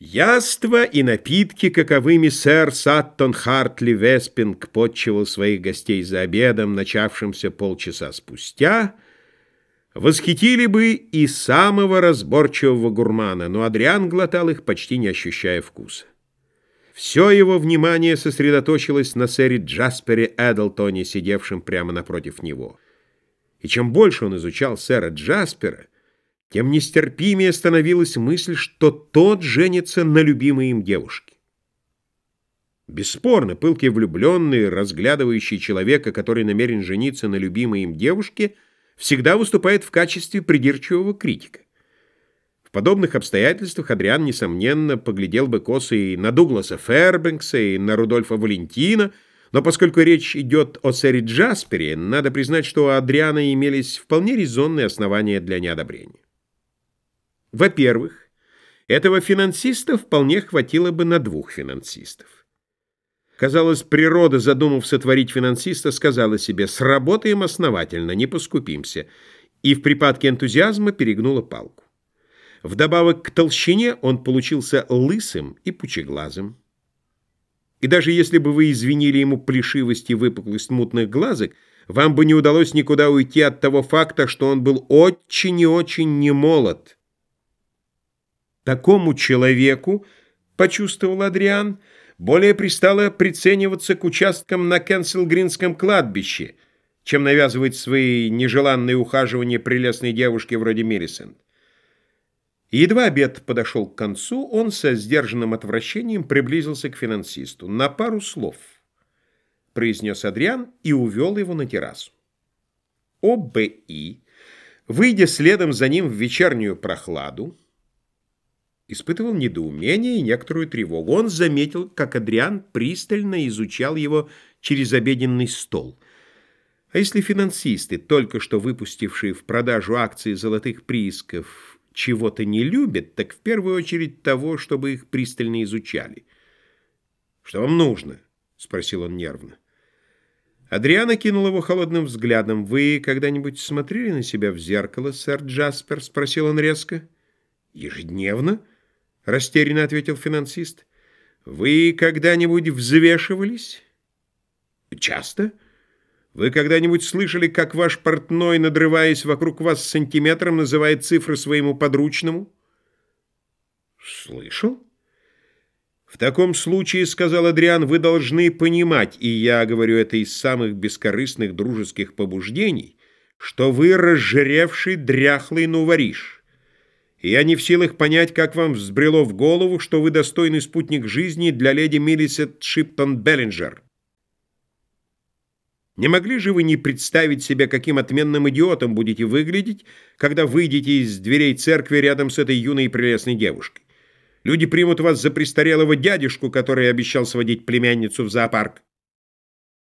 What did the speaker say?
Яства и напитки, каковыми сэр Саттон Хартли Веспинг подчивал своих гостей за обедом, начавшимся полчаса спустя, восхитили бы и самого разборчивого гурмана, но Адриан глотал их, почти не ощущая вкуса. Все его внимание сосредоточилось на сэре Джаспере Эдлтоне, сидевшем прямо напротив него. И чем больше он изучал сэра Джаспера, тем нестерпимее становилась мысль, что тот женится на любимой им девушке. Бесспорно, пылкий влюбленный, разглядывающий человека, который намерен жениться на любимой им девушке, всегда выступает в качестве придирчивого критика. В подобных обстоятельствах Адриан, несомненно, поглядел бы косо и на Дугласа Фербенкса, и на Рудольфа Валентина, но поскольку речь идет о сэре Джаспере, надо признать, что у Адриана имелись вполне резонные основания для неодобрения. Во-первых, этого финансиста вполне хватило бы на двух финансистов. Казалось, природа, задумав сотворить финансиста, сказала себе «сработаем основательно, не поскупимся», и в припадке энтузиазма перегнула палку. Вдобавок к толщине он получился лысым и пучеглазым. И даже если бы вы извинили ему плешивость и выпуклость мутных глазок, вам бы не удалось никуда уйти от того факта, что он был очень и очень немолод. Такому человеку, почувствовал Адриан, более пристало прицениваться к участкам на Кенселгринском кладбище, чем навязывать свои нежеланные ухаживания прелестной девушке вроде Мирисент. Едва обед подошел к концу, он со сдержанным отвращением приблизился к финансисту. «На пару слов», — произнес Адриан и увел его на террасу. О.Б.И., выйдя следом за ним в вечернюю прохладу, испытывал недоумение и некоторую тревогу. Он заметил, как Адриан пристально изучал его через обеденный стол. А если финансисты, только что выпустившие в продажу акции золотых приисков, чего-то не любят, так в первую очередь того, чтобы их пристально изучали. «Что вам нужно?» — спросил он нервно. Адриана кинул его холодным взглядом. «Вы когда-нибудь смотрели на себя в зеркало, сэр Джаспер?» — спросил он резко. «Ежедневно?» — растерянно ответил финансист. «Вы когда-нибудь взвешивались?» «Часто?» Вы когда-нибудь слышали, как ваш портной, надрываясь вокруг вас сантиметром, называет цифры своему подручному? Слышал? В таком случае, сказал Адриан, вы должны понимать, и я говорю это из самых бескорыстных дружеских побуждений, что вы разжиревший дряхлый нувориш. Я не в силах понять, как вам взбрело в голову, что вы достойный спутник жизни для леди Миллисент Шиптон-Беллинджер. Не могли же вы не представить себе, каким отменным идиотом будете выглядеть, когда выйдете из дверей церкви рядом с этой юной и прелестной девушкой? Люди примут вас за престарелого дядюшку, который обещал сводить племянницу в зоопарк.